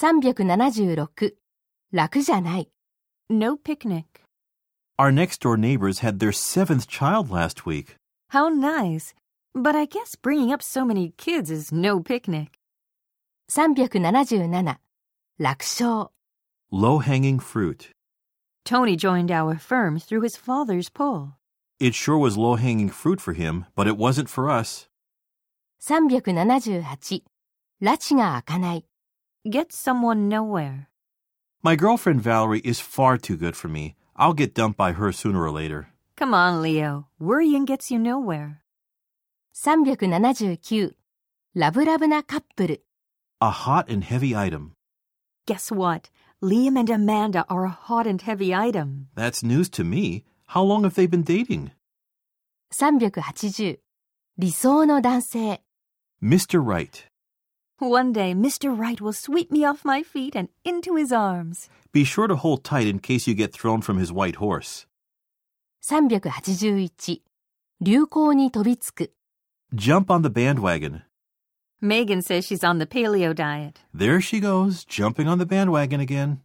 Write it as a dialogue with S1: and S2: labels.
S1: Three hundred seventy-six.
S2: No picnic.
S3: Our next door neighbors had their seventh child last week.
S2: How nice. But I guess bringing up so many kids is no picnic.
S1: Three hundred seventy-seven.
S3: Low hanging fruit.
S2: Tony joined our firm through his father's pull.
S3: It sure was low hanging fruit for him, but it wasn't for us.
S1: Three hundred seventy-eight. 378埒が明かない
S2: Get someone nowhere.
S3: My girlfriend Valerie is far too good for me. I'll get dumped by her sooner or later.
S2: Come on, Leo. Worrying gets you nowhere.
S1: 379ラブラブなカップル。
S3: A hot and heavy item.
S2: Guess what? Liam and Amanda are a hot and heavy item.
S3: That's news to me. How long have they been dating?
S1: 380理想の男性。
S3: Mr. Right.
S2: One day, Mr. Right will sweep me off my feet and into his arms.
S3: Be sure to hold tight in case you get thrown from his white horse.
S1: 381.
S3: Jump on the bandwagon.
S2: Megan says she's on the paleo diet.
S3: There she goes, jumping on the bandwagon again.